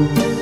Thank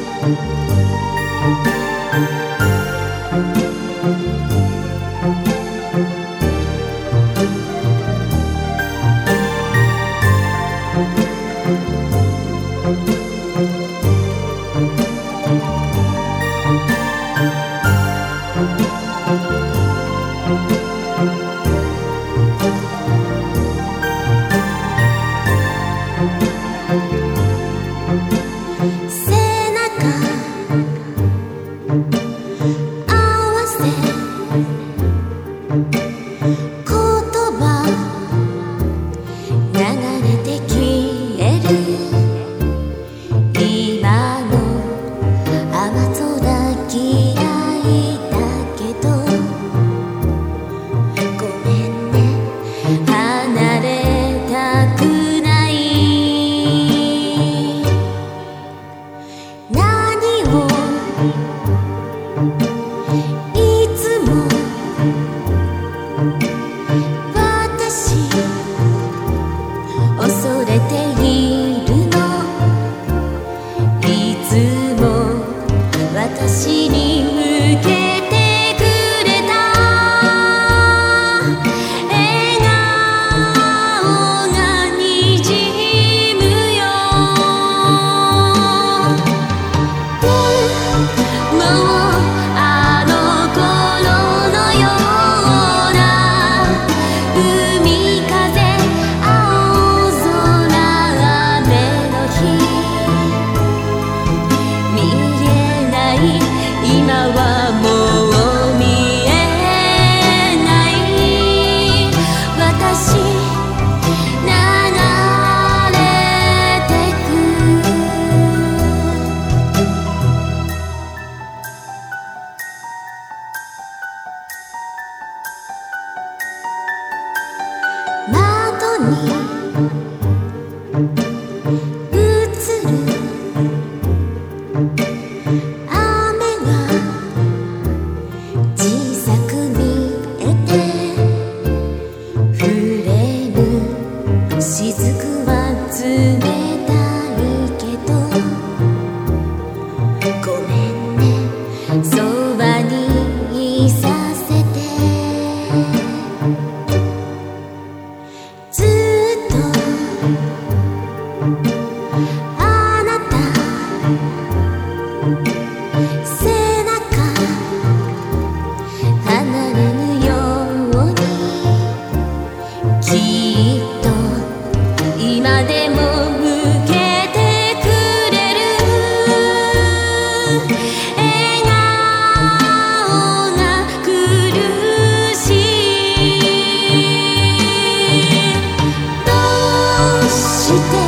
Super